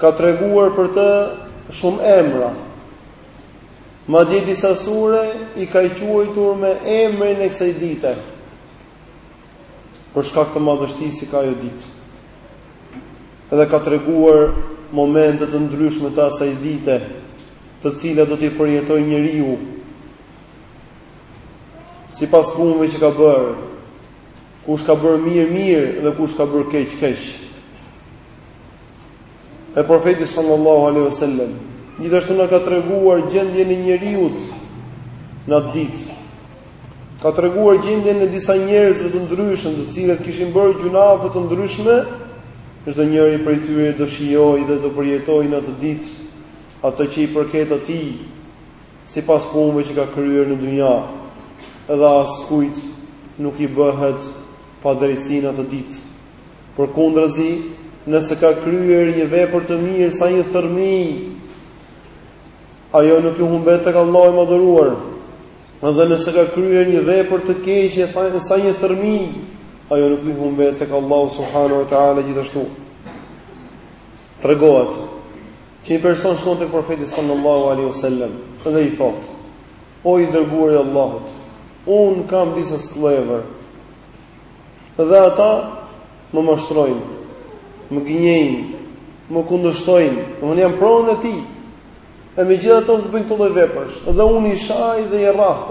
ka treguar për të shumë emra. Madje disa sure i ka quajtur me emrin e kësaj dite. Për shkak të madhështisë që ka ajo ditë. Edhe ka treguar momente të ndryshme të asaj dite, të cilat do t'i përjetojë njeriu sipas punëve që ka bërë, Kush ka bërë mirë mirë dhe kush ka bërë keq keq. E profeti sallallahu alaihi wasallam gjithashtu na ka treguar gjendjen e njeriut në atë ditë. Ka treguar gjendjen e disa njerëzve të ndryshëm, të cilët kishin bërë gjynahe të ndryshme, çdonjëri prej tyre do shijojë dhe do përjetojë në atë ditë atë që i përket atij, sipas punëve që ka kryer në dynja, edhe askujt nuk i bëhet padrejtësi në atë ditë. Përkundrazi, nëse ka kryer një vepër të mirë sa një thërmi, ajo nuk i humbet tek Allahu i Madhëruar. Dhe nëse ka kryer një vepër të keqe sa një thërmi, ajo nuk i humbet tek Allahu subhanahu wa taala gjithashtu. Tregohet që një person shkon tek profeti sallallahu alaihi wasallam dhe i thotë: "O i dërguar i Allahut, un kam disa skllevër. Dhe ata më mashtrojnë, më gënjejnë, më kundërshtojnë, un jam pronari i tyre. E megjithatë ata bëjnë këto lloj veprash, dhe un i shaj dhe i rrah.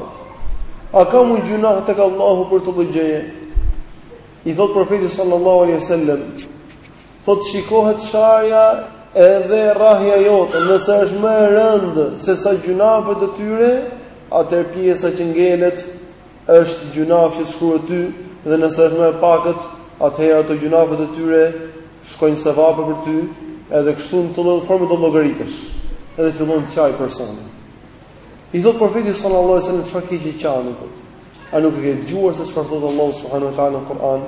A kam un gjynah tek Allahu për këtë lloj gjëje?" I thotë profeti sallallahu alaihi wasallam: Thotë shikohet sharja edhe rrahja jote, nëse është më e rëndë sesa gjynahet e tyre, atër pjesa që ngelet është gjynah që të shkruhet ty dhe nëse është më e pakët, atëherë ato gjynahet e tyre shkojnë sevape për ty, edhe kështu në këtë lloj forme llogaritesh, edhe fillon të qajë personi. I thotë profeti sallallahu alaihi wasallam çka ke që qan, thotë. A nuk e ke dëgjuar se çfarë thotë Allahu subhanahu wa taala në Kur'an,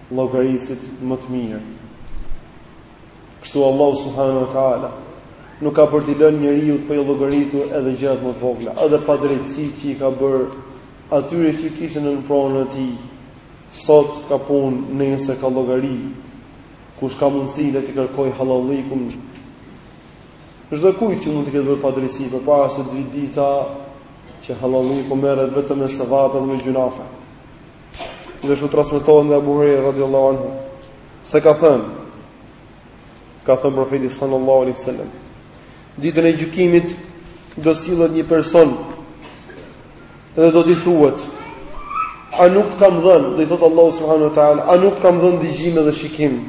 llogaritësit më të mirë. Kështu Allahu subhanahu wa taala nuk ka për t'i lënë njeriut pa llogaritur edhe gjërat më të vogla, edhe padrejtësi që i ka bërë atyre që kishin në pronën e tij. Sot ka punë, nesër ka llogari. Kush ka mundësi le të kërkojë hallallëkun çdokujt që mund t'i ketë bërë padrejtësi përpara se të vijë dita që hallallëku merret vetëm me sevap dhe me gjynahe. Gjithashtu transmetohet nga Abu Huraira radhiyallahu anhu se ka thënë ka thënë profeti sallallahu alaihi wasallam ditën e gjykimit do sillet një person dhe do t'i thuhet a nuk të kam dhënë do i thot Allahu subhanahu wa taala a nuk të kam dhënë dëgjim dhe shikim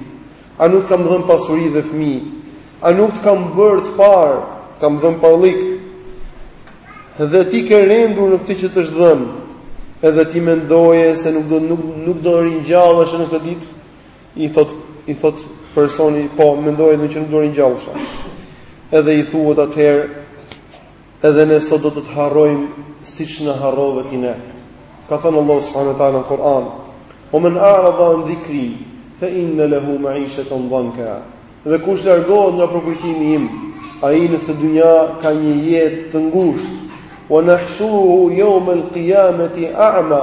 A nuk të kam dhënë pasuri dhe fëmijë? A nuk të kam bërë të parë? Të kam dhënë parllik. Dhe ti ke rendur në këtë që të është dhënë. Edhe ti mendoje se nuk do nuk nuk do ringjallesh në këtë ditë? I thotë i thotë personi, po mendoja që nuk do ringjallesha. Edhe i thuhet atëherë Edhe ne sot do të të harrojmë siç na harrove ti ne. Ka thënë Allahu subhanahu wa taala në Kur'an: "Wa man a'rada an dhikri, fa inna lahu ma'ishatan dhanka." Dhe kush largohet nga përkujtimi im, ai në këtë dynja ka një jetë të ngushtë. "Wa nahshuruhu yawm al-qiyamati a'ma."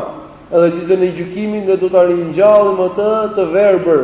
Edhe ditën e gjykimit ne do ta ringjallim atë të verbër,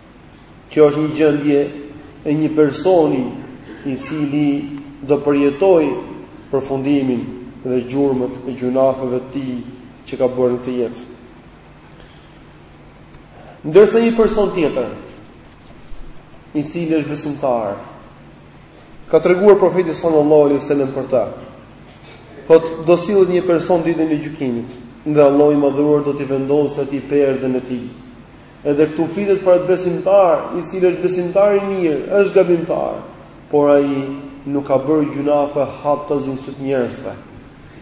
Kjo është një gjendje e një personi i cili do përjetojë përfundimin dhe gjurmët e gjynafeve të tij që ka bërë në këtë jetë. Ndërsa një person tjetër, i cili është besimtar, ka treguar profeti sallallahu alaihi wasallam për të, po do sillet një person ditën e gjykimit, dhe Allahu i madhëruar do t'i vendosë atij perden e tij, Edhe këtu flitet për atë besimtar, i cili është besimtar i mirë, është gabimtar, por ai nuk ka bërë gjynafe haptazi në sy të njerëzve.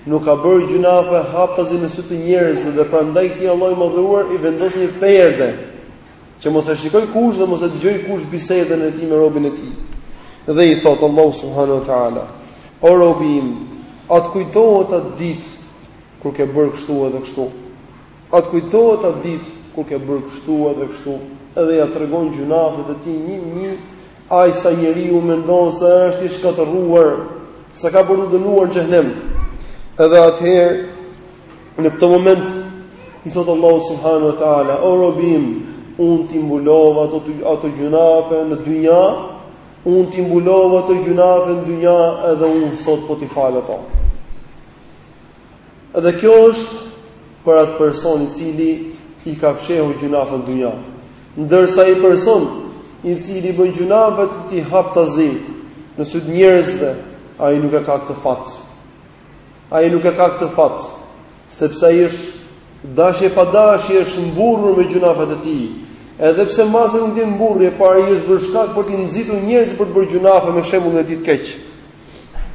Nuk ka bërë gjynafe haptazi në sy të njerëzve dhe prandaj këtij Allahu i madhëruar i vendos një perde që mos e shikojë kush dhe mos e dëgjojë kush bisedën e tij me robin e tij. Dhe i thotë Allahu subhanahu wa taala: O robi im, a të kujtohet atë ditë kur ke bërë kështu edhe kështu. A të kujtohet atë ditë kur ke bërë kështu edhe kështu, edhe ia tregon gjynafet e tij një një, aq sa njeriu mendon se është i shkatërruar, sa ka për t'u dënuar në xhehenem. Edhe atëherë në këtë moment i thotë Allahu subhanahu wa taala o robi im unë t'i mbulova ato ato gjynafe në dynja unë t'i mbulova ato gjynafe në dynja edhe unë sot po t'i fal ato Edhe kjo është për atë person i cili i ka fshehur gjynafet në dynja. Ndërsa ai person i cili i bën gjynafet e tij haptazi në sy të njerëzve, ai nuk e ka këtë fat. Ai nuk e ka këtë fat, sepse ai është dashje pa dashje është mburrur me gjynafet e tij. Edhe pse mbase nuk është mburrje, por ai është bërë shkak për t'i nxitur njerëzit për të bërë gjynafe me shembullin e tij të keq.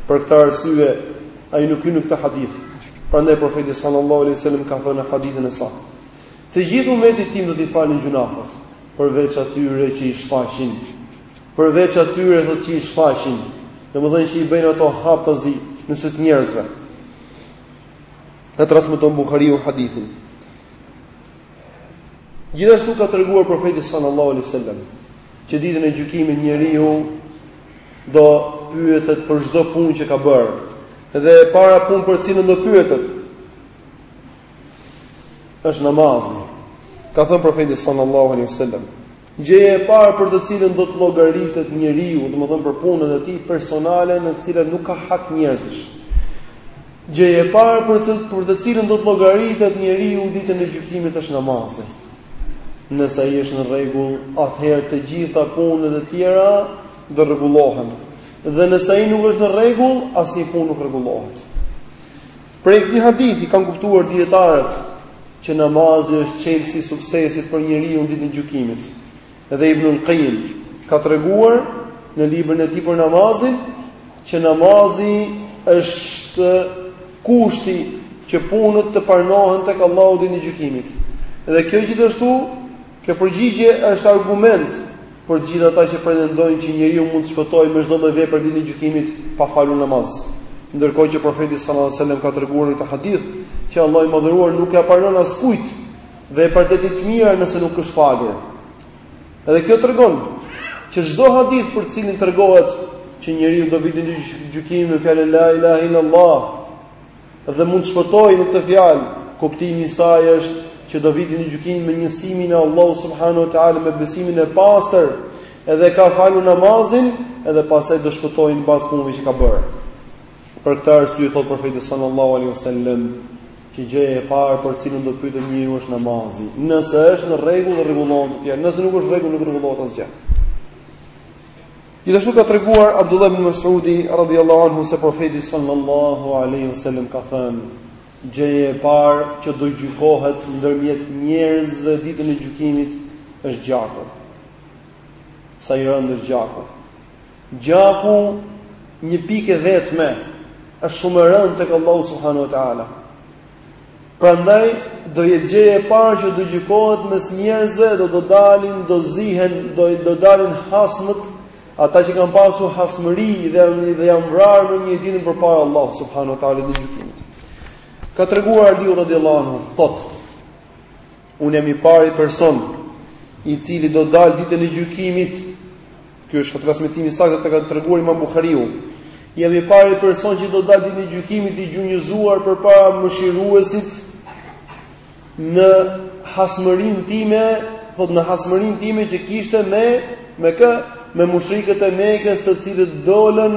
Për këtë arsye, ai nuk hyn në këtë hadith. Prandaj profeti sallallahu alaihi wasallam ka thënë në hadithin e saktë: Të gjithë umetit tim do t'i falen gjynafet, përveç atyre që i shfaqin. Përveç atyre thotë që i shfaqin, domethënë që i bëjnë ato haptazi në sy të njerëzve. E transmeton Buhariu hadithin. Gjithashtu ka treguar profeti sallallahu alaihi wasallam që ditën e gjykimit njeriu do pyetet për çdo punë që ka bërë. Dhe e para punë për të cilën do pyetet është namazi. Ka thënë profeti sallallahu alaihi wasallam, Gjëja e parë për të cilën do të llogaritet njeriu, domethënë për punët e tij personale në të cilat nuk ka hak njerëzish. Gjëja e parë për të për të cilën do të llogaritet njeriu ditën e gjykimit është namazi. Nëse ai është në rregull, atëherë të gjitha punët e tjera do rregullohen. Dhe nëse ai nuk është në rregull, asnjë punë nuk rregullohet. Prej këtij hadithi kanë kuptuar dijetarët që namazi është çelësi i suksesit për njeriun ditën e gjykimit. Dhe Ibnul Qayyim ka treguar në librin e tij për namazin që namazi është kushti që punët të pranohen tek Allahu ditën e gjykimit. Dhe kjo gjithashtu Kjo përgjigje është argument për të gjithë ata që pretendojnë që njeriu mund të shpëtojë me çdo lloj vepër ditën e gjykimit pa falur namaz. Ndërkohë që profeti sallallahu alajhi wasallam ka treguar në këtë hadith që Allahu i madhëruar nuk ia pranon askujt veprat e tij të mira nëse nuk është falur. Edhe kjo tregon që çdo hadith për të cilin tregohet që njeriu do vijë ditën e gjykimit me fjalën la ilaha illallah Dhe mund të shpëtojë me këtë fjalë, kuptimi i saj është që do vijë ditën e gjykimit me njësimin e Allahut subhanahu wa taala me besimin e pastër, edhe ka falur namazin, edhe pastaj do shpëtojë mbas punëve që ka bërë. Për këtë arsye thot profeti sallallahu alaihi wasallam, që gjëja e parë për cilën do të pyetet njeriu është namazi. Nëse është në rregull, dhe rregullohen të tjerat. Nëse nuk është në rregull, nuk rregullohet asgjë. Gjithashtu ka treguar Abdullah ibn Mas'udi radhiyallahu anhu se profeti sallallahu alaihi wasallam ka thënë: Gjëja e parë që do gjykohet ndërmjet njerëzve ditën e gjykimit është gjaku. Sa i rëndë është gjaku. Gjaku një pikë e vetme është shumë e rëndë tek Allahu subhanahu wa taala. Prandaj do jetë gjëja e parë që do gjykohet mes njerëzve dhe do dalin, do zihen, do do dalin hasmët, ata që kanë pasur hasmëri edhe janë vrarë me njëri-tjetrin përpara Allahut subhanahu wa taala ditën e gjykimit. Ka treguar Aliu radhiyallahu anhu, thotë Unë jam i pari person i cili do dalë ditën e gjykimit. Ky është transmetimi i saktë, e ka treguar Imam Buhariu. Jam i pari person që do dalë ditën e gjykimit i gjunjëzuar përpara mëshiruesit në hasmërin time, thot në hasmërin time që kishte me me kë me mushrikët e Mekës, të cilët dolën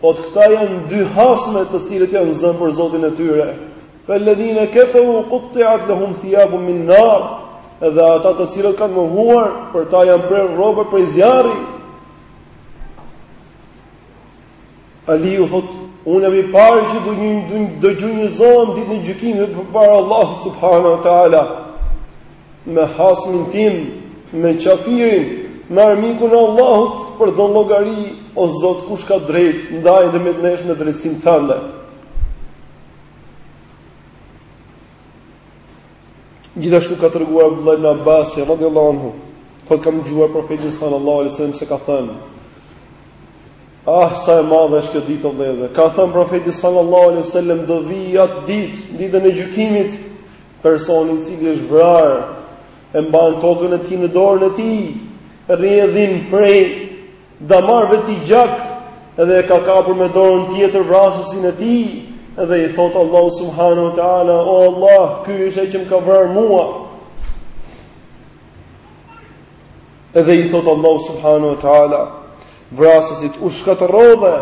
Thotë këta janë dy hasme të cilët janë zënë për Zotin e tyre. Fel-ledhine keferu kuttiat lehum thijabun min nar, edhe ata të cilët kanë mohuar, për ta janë prerë rroba prej zjarri. Aliu thot, unë jam i pari që do gju, do gjunjëzohem ditën e gjykimit përpara Allahut subhanu wa ta'ala. Me hasmin tim, me qafirin, me armikun e Allahut, për dhënë llogari, o Zot, kush ka drejt, nda ndërmjet nesh me drejtësin tënde. Gjithashtu ka treguar Abdullah ibn Abbas, radiallahu anhu, thotë kam dëgjuar profetin sallallahu alaihi wasallam se ka thënë, Ah, sa e madhe është kjo ditë o vëllezër. Ka thënë profeti sallallahu alaihi wasallam do vi atë ditë, ditën e gjykimit, Personi i cili është vrarë e mban kokën e tij në dorën e tij, rrjedhin prej damarëve të tij gjak dhe e ka kapur me dorën tjetër vrasësin e tij dhe i thot Allahut subhanahu wa taala o Allah ky është ai që më ka vrarë mua dhe i thot Allahu subhanahu wa taala vrasësit u shkatërrove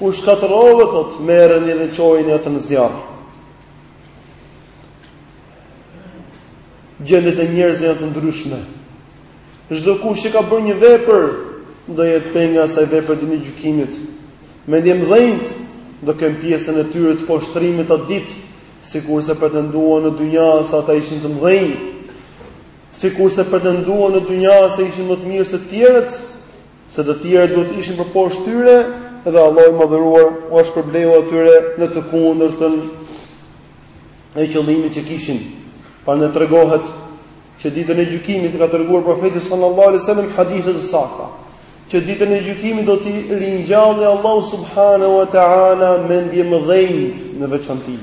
u shkatërrove thot merrni dhe çojini atë në zjarr Gjendjet e njerëzve janë të ndryshme. Çdokush që ka bërë një vepër, do jetë peng i asaj vepre ditën e gjykimit. Mendjemëdhenjtë do kenë pjesën e tyre të poshtërimit atë ditë, sikurse pretenduan në dynja se ata ishin të mëdhenj, sikurse pretenduan në dynja se ishin më të mirë se tjerët, se të tjerët duhet të ishin përposhtë tyre dhe Allahu i Madhëruar ua shpërbleu atyre në të kundërtën e qëllimit që kishin. Prandaj tregohet që ditën e gjykimit ka treguar profeti sallallahu alaihi wasallam në hadithe të sakta, që ditën e gjykimit do t'i ringjallë Allahu subhanahu wa taala mendjemëdhenjtë në veçanti.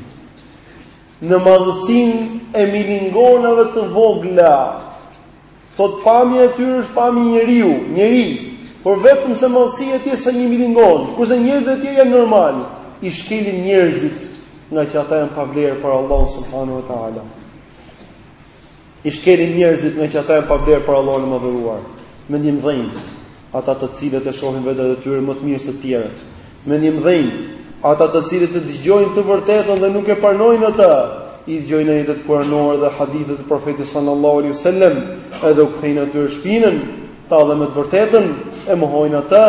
Në madhësinë e milingonave të vogla, Thotë pamja e tyre është pamje njeriu, njeri, por vetëm se madhësia e tij sa një milingon, kurse njerëzit e tjerë janë normal, i shkelin njerëzit ngaqë ata janë pa vlerë para Allahut subhanahu wa taala. I shkelin njerëzit ngaqë ata janë pa vlerë për Allahun e madhëruar. Mendjemëdhenjtë. Ata të cilët e shohin vetet e tyre më të mirë se të tjerët, mendjemëdhenjtë, ata të cilët e dëgjojnë të vërtetën dhe nuk e pranojnë atë, i dëgjojnë ajetet kuranore dhe hadithet e profetit sallallahu alaihi wasallam, edhe u kthejnë atyre shpinën, tallen me të vërtetën e mohojnë atë,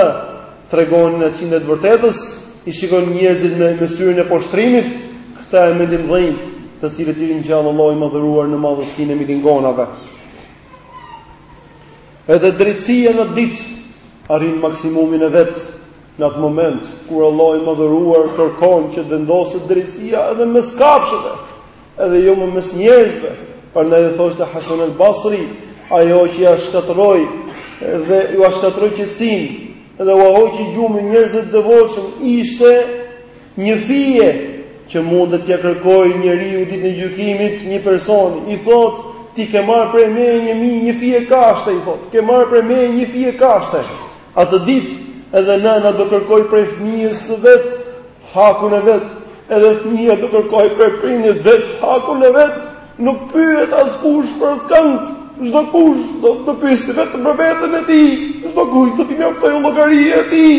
tregohen inatçinj të vërtetës, i shikojnë njerëzit me me syrin e poshtrimit, këta janë mendjemëdhenjtë, të cilët i ringjallë Allahu i madhëruar në madhësinë e milingonave. Edhe drejtësia në atë ditë arrin maksimumin e vet në atë moment kur Allahu i madhëruar kërkon që të vendoset drejtësia edhe mes kafshëve, edhe jo më mes njerëzve. Prandaj dhe thoshte Hasan al-Basri, ajo që ia shkatërroi dhe ua shkatërroi qetësinë dhe ua hoqi gjumin njerëzve të devotshëm ishte Një fije që mundet t'ia kërkojë njeriu ditën e gjykimit një personi, i thotë, "Ti ke marrë prej meje një mijë, një fije kashte", i thotë, "Ke marrë prej meje një fije kashte". Atë ditë edhe nëna do kërkoj prej fëmijës së vet hakun e vet, edhe fëmija do kërkoj prej prindit të vet hakun e vet. Nuk pyet askush për askënd. Çdo kush do të pyesë vetëm për veten e tij. Çdo kujt do t'i mjaftojë llogaria e tij.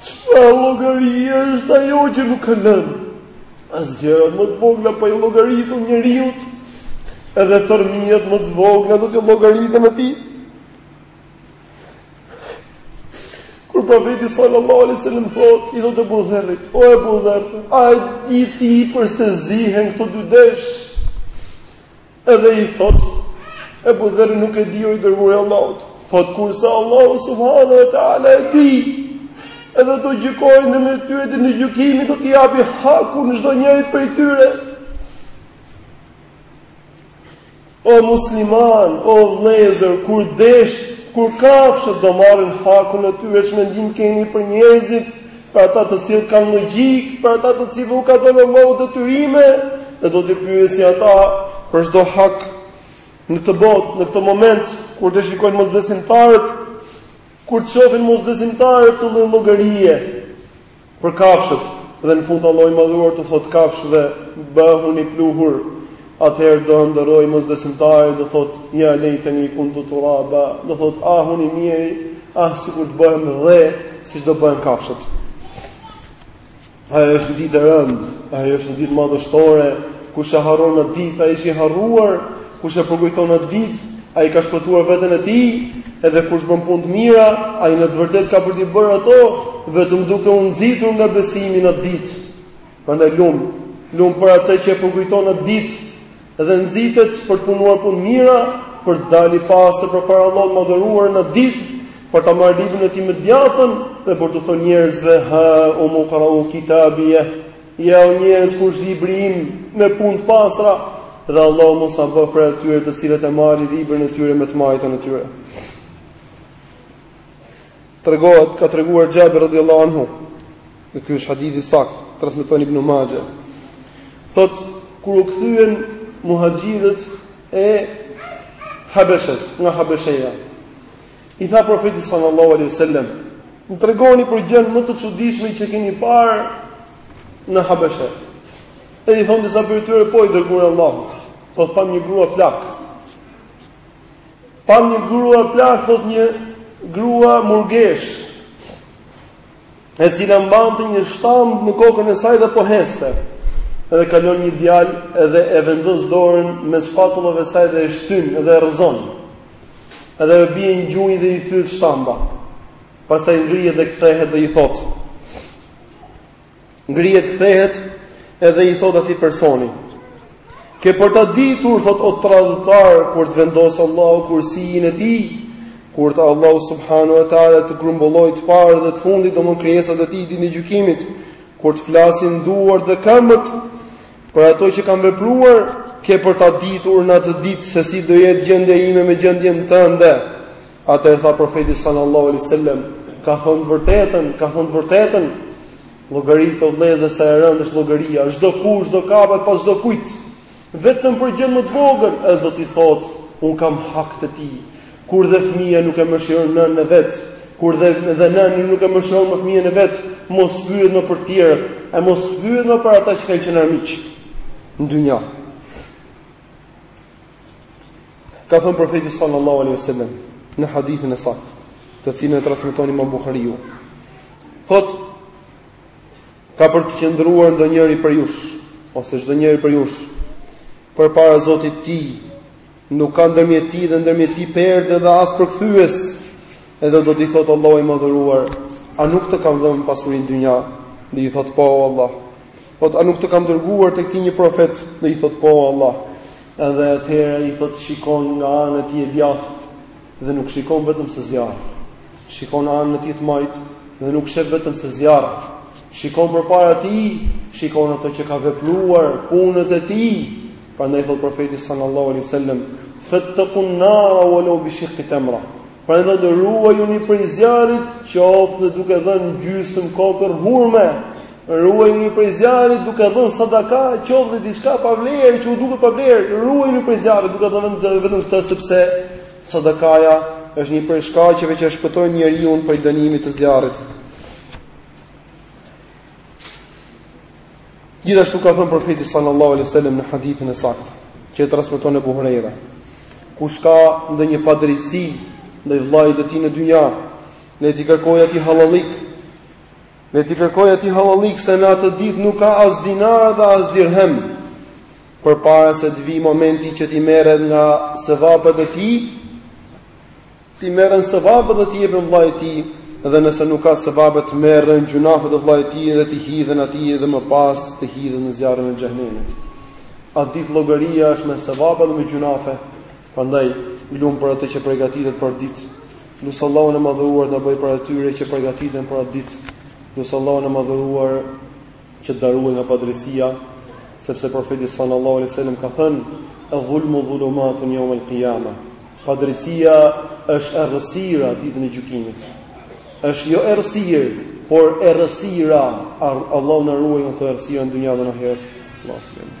Çfarë llogarie është ajo që nuk ka lënë as gjërat më të vogla pa i llogaritur njeriut? Edhe thërmijet më të vogla do t'i llogariten atij. Kur profeti sallallahu alaihi wasallam thotë, i thotë Ebu Dherrit, o Ebu Dherr, a di ti përse zihen këto dy desh? Edhe i thotë Ebu Dherri, nuk e di o i dërguari i Allahut. Thotë, kurse Allahu subhanahu ua ta'ala e di, edhe do gjykojë ndërmjet tyre ditën e gjykimit, do t'i japi hakun e çdo njërit prej tyre. O muslimanë, o vëllezër, kur deshtë, kur kafshët do marrin hakun e tyre, ç'mendim keni për njerëzit, për ata të cilët kanë logjikë, për ata të cilët u ka dhënë Allahu detyrime, dhe do t'i pyesi ata për çdo hak në këtë botë, në këtë moment kur të shikojnë mosbesimtarët, kur të shohin mosbesimtarët këtë lloj llogarie për kafshët, dhe në fund Allahu i madhëruar t'u thotë kafshëve, bëhuni pluhur, Atëherë do ëndërrojë mosbesimtari do thotë: "Ja lejteni kuntu turaba", do thotë: "Ah unë i mjeri, ah sikur të bëhem dhé siç do bëhen kafshët". Ajo është një ditë e rëndë, ajo është një ditë madhështore, kush e harron atë ditë ai është i harruar, kush e përkujton atë ditë ai ka shpëtuar veten e tij, edhe kush bën punë të mira, ai në të vërtetë ka për t'i bërë ato vetëm duke u nxitur nga besimi në atë ditë. Prandaj lum, lum për atë që e përkujton atë ditë dhe nxitet për të punuar punë të mira, për të dalë i pastër përpara Allahut të madhëruar në atë ditë, për ta marrë librin e tij me të djathtën dhe për t'u thënë njerëzve haumu qra'u kitabia, ja o njerëz kush libri im me punë të pastra dhe Allahu mos na bëfë prej atyre të cilët e marrin librin e tyre me të majtën e tyre. Tregohet, ka treguar Xhabir radhiyallahu anhu, dhe ky është hadith i saktë, transmeton Ibn Majah. Thot, kur u kthyen muhaxhirët e Habeshës, nga Habesheja, i tha profeti sallallahu alaihi wasallam, "Më tregoni për gjën më të çuditshme që keni parë në Habeshë." E i thonë disa prej tyre, po i dërguari Allahut. Thot, pam një grua plak. Pam një grua plak, thot një grua murgesh, e cila mbante një shtamb në kokën e saj dhe po hecte. Edhe kalon një djalë edhe e vendos dorën mes shpatullave të saj dhe e shtyn dhe e rrëzon. Edhe bie në gjunjë dhe i thyhet shtamba. Pastaj ngrihet dhe kthehet dhe i thotë: Ngrihet kthehet edhe i thot atij personi Ke për ta ditur thot o tradhëtar kur të vendos Allahu kursinë e tij kur të Allahu subhanahu wa taala të grumbulloj të parët dhe të fundit domon krijesat e tij ditën e gjykimit kur të flasin duart dhe këmbët për ato që kanë vepruar ke për ta ditur në atë ditë se si do jetë gjendja ime me gjendjen tënde Atëherë tha profeti sallallahu alaihi wasallam, ka thënë të vërtetën, ka thënë të vërtetën. Llogaritni vëllezër sa e rëndë është llogaria, çdo kush do kapet pas çdo kujt, vetëm për gjën më të vogël, edhe do t'i thotë, un kam hak te ti. Kur dhe fëmia nuk e mëshiron nënën e vet, kur dhe dhe nëna nuk e mëshiron më fëmijën e vet, mos pyet më për të tjerët, e mos pyet më për ata që kanë qenë armiq. Në dynja. Ka thënë profeti sallallahu alaihi wasallam në hadithin e saktë, të cilin e transmeton Imam Buhariu. Thot ka për të qëndruar ndonjëri prej jush ose çdo njëri prej jush përpara Zotit të tij nuk ka ndërmjet tij dhe ndërmjet tij perde dhe as përkthyes. Edhe do t'i thot Allahu i madhëruar, a nuk të kam dhënë pasuri në dynja? Do i thot po Allah, Thotë, a nuk të kam dërguar tek ti një profet? Dhe i thotë, po, Allah. Edhe atëherë i thotë, shikon nga ana e tij e djathtë, dhe nuk shikon vetëm se zjarr. Shikon anën e tij të majtë, dhe nuk shef vetëm se zjarr. Shikon përpara tij, shikon ato që ka vepruar, punët e tij. Prandaj thotë profeti sallallahu alaihi wasallam, fettekun nara ua lau bishikki temra. Prandaj thot ruajuni prej zjarrit, qoftë dhe duke dhënë gjysëm kokërr hurme. Ruajuni prej zjarrit duke dhënë sadaka, qoftë dhe diçka pa vlerë që u duket pa vlerë. Ruajuni prej zjarrit duke dhënë vetëm këtë sepse sadakaja është një prej shkaqeve që shpëtojnë njeriun prej dënimit të zjarrit. Gjithashtu ka thënë profeti sallallahu alaihi wasallam në hadithin e saktë, që e transmeton Abu Huraira, kush ka ndonjë padrejtësi ndaj vëllait të tij në dynja, le t'i kërkojë atij hallallik. Le t'i kërkojë atij hallallik se në atë ditë nuk ka as dinar dhe as dirhem. Përpara se të vijë momenti që t'i merret nga sevapet e tij, T'i merren sevapet dhe t'i jepen vëllait të tij, dhe nëse nuk ka sevape të merren gjynafet e vëllait të tij dhe t'i hidhen atij dhe më pas të hidhet në zjarrin e xhehenemit. Atë ditë llogaria është me sevape dhe me gjynafe, prandaj lum për atë që përgatitet për atë ditë. Lus Allahun e madhëruar të na bëjë prej atyre që përgatiten për atë ditë. Lus Allahun e madhëruar që të na ruajë nga padrejtësia, sepse profeti sallallahu alaihi wasallam ka thënë: "Al-dhulmu dhulumatun yawm al-qiyamah." Padrejtësia është errësira ditën e gjykimit. Është jo errësirë, por errësira. Allahu na ruajt nga këto errësira në dynja dhe në ahiret. Allahu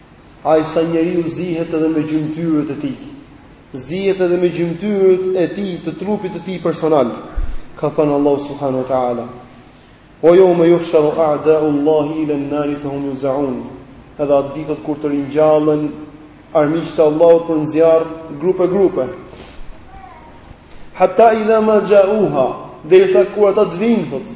Ai sa njeriu zihet edhe me gjymtyrët e tij. Zihet edhe me gjymtyrët e tij të trupit të tij personal. Ka thënë Allahu subhanahu wa taala: "Wa yawma yuhsharu a'da'u Allahi ila an-nar fa hum yuz'un." Edhe atë ditë kur të ringjallen armiqtë e Allahut për në zjarr grupe grupe. Hatta idha ma ja'uha, derisa kur ata të vijnë thotë,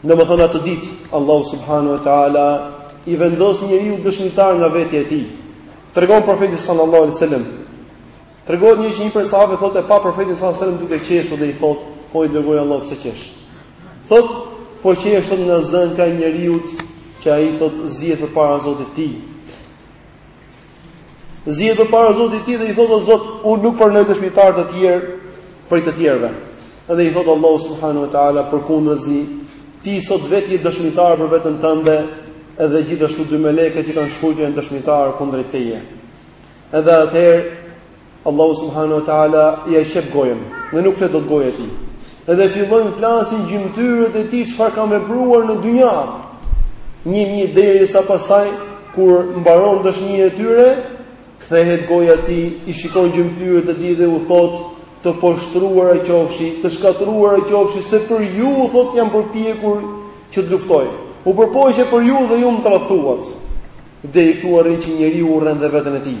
Në më thënë atë ditë, Allahu subhanu e ta'ala i vendos njëri u dëshmitar nga vetja e ti. Të regon profetis sënë Allah e sëllem. Të regon një që një për sahabe thot e pa profetis sënë sëllem duke qeshu dhe i thot, po i dërgoj Allah pëse qesh. Thot, po qeshu në zënë ka njëri u që a i thot zjetë për para zotit ti. Zihet përpara Zotit të tij dhe i thotë o Zot, unë nuk pranoj dëshmitarë të tjerë prej të tjerëve. Edhe i thotë Allahu subhanahu wa taala përkundrazi, ti sot vetë je dëshmitar për veten tënde, edhe gjithashtu dy meleke që kanë shkruajtur janë dëshmitarë kundër teje. Edhe atëherë Allahu subhanahu wa taala ia qep gojën, dhe nuk flet dot goja e tij. Edhe fillojnë flasin gjymtyrët e tij çfarë kanë vepruar në dynja. Një më një derisa pastaj kur mbaron dëshmia e tyre, kthehet goja e tij, i shikon gjymtyrët e tij dhe u thotë të poshtruara qofshi, të shkatërruara qofshi se për ju u thotë jam përpjekur që të luftoj. U përpoqa për ju dhe ju më tradhtuat. Dhe këtu arrin që njeriu urren dhe veten e tij.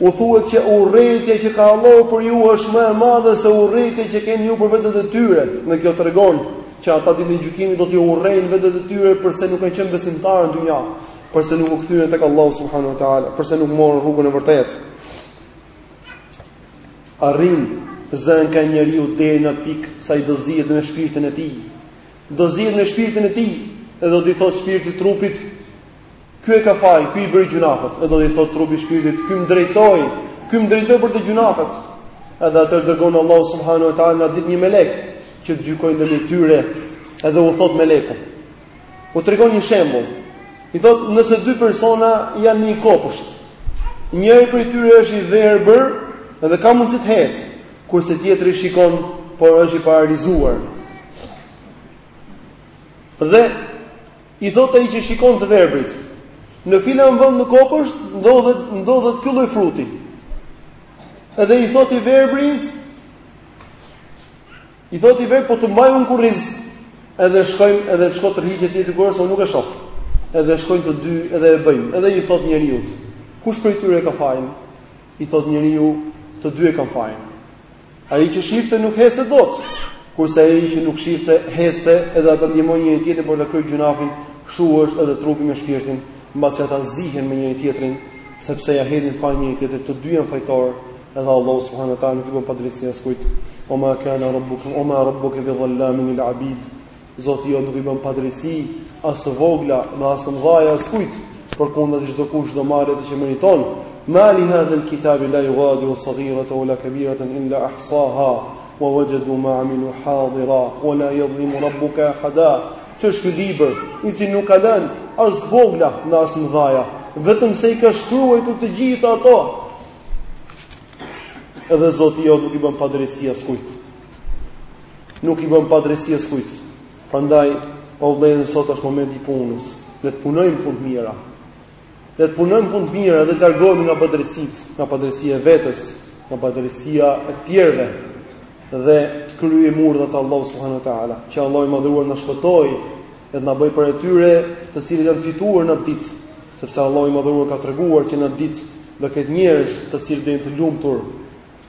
U thuhet që urrejtja që ka Allahu për ju është më e madhe se urrejtja që keni ju për vetet e tyre, dhe kjo tregon që ata ditën e gjykimit do t'i urrejnë vetet e tyre përse nuk kanë qenë besimtarë në dynja, përse nuk u kthyen tek Allahu subhanahu wa taala, përse nuk morën rrugën e vërtetë. Arrin zënka njeriu deri në atë pikë sa ai do zihet me shpirtin e tij. Do zihet me shpirtin e tij, edhe do i thotë shpirti trupit, Ky e ka faj, ky i bëri gjynafet. Edhe do i thotë trupi shpirtit, ky më drejtoi, ky më drejtoi për te gjynafet. Edhe atëherë dërgon Allahu subhanahu wa taala në atë ditë një melek që të gjykojë ndërmjet tyre, edhe u thotë meleku. U tregon një shembull. I thotë, nëse dy persona janë në një kopsht, njëri prej tyre është i verbër dhe ka mundësi të hecë, kurse tjetri shikon por është i paralizuar. Dhe I thotë ai që shikon të verbrit, Në filan vend në kopsht ndodhet ndodhet ky lloj fruti. Edhe i thotë i verbri, i thotë i verbri po të mbaj unë në kurriz. Edhe shkojmë, edhe shko tërhiqe ti, kurse unë nuk e shof. Edhe shkojnë të dy, edhe e bëjnë. Edhe i thotë njeriut, kush prej tyre ka fajin? I thotë njeriu, të dy e kanë fajin. Ai që shifte nuk hecte dot, kurse ai që nuk shifte hecte edhe ata ndihmojnë njëri tjetrin për të kryer gjynafin, kështu është edhe trupi me shpirtin, mbasi ata zihen me njëri tjetrin, sepse ia hedhin fajin njëri tjetrit, të dy janë fajtorë, edhe Allahu subhanahu wa taala nuk i bën padrejtësi askujt. Wa ma kana rabbuka wa ma rabbuka bi dhallamin lil abid. Zoti jot nuk i bën padrejtësi as të vogla dhe as të mëdha askujt, përkundrazi çdokush do marrë atë që meriton. Mali hadha al-kitab la yughadiru saghiratan wala kabiratan illa ahsaha wa wajadu ma amilu hadira wa la yadhlimu rabbuka ahada. Ç'është ky libër, i cili nuk ka lënë as të vogla dhe as të mëdha, vetëm se i ka shkruar të gjitha ato. Edhe Zoti jot nuk i bën padrejtësi askujt. Nuk i bën padrejtësi askujt. Prandaj pra, o vëllezër, sot është momenti i punës. Le të punojmë punë të mira. Le të punojmë punë të mira dhe të largohemi nga padrejtësitë, nga padrejtësia e vetes, nga padrejtësia e tjerëve dhe të kryejmë urdhrat e Allahut subhanahu wa taala. Që Allahu i madhëruar të na shpëtojë dhe të na bëjë prej atyre të cilët janë të fituar në atë ditë, sepse Allahu i madhëruar ka treguar që në atë ditë do ketë njerëz të cilët do jenë të lumtur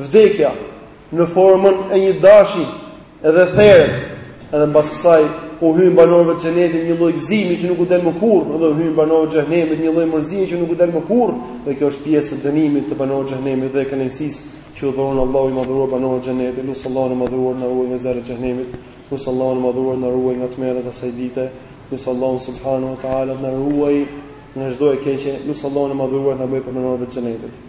Vdekja, në formën e një dashi dhe theret, edhe mbas kësaj u hyn banorëve të xhenetit një lloj gëzimi që nuk u del më kurrë, dhe u hyn banorëve të xhenemit një lloj mërzie që nuk u del më kurrë, dhe kjo është pjesë e dënimit të banorëve të xhenemit dhe e kënaqësisë që u dhuron Allahu i madhëruar banorëve të xhenetit, lus Allahun e madhëruar të na ruajë nga zjarri i xhenemit, lus Allahun e madhëruar të na ruajë nga tmerret e asaj dite, lus Allahun subhanahu wa taala të na ruajë nga çdo e keqe, lus Allahun e madhëruar të na bëjë prej banorëve të xhenetit.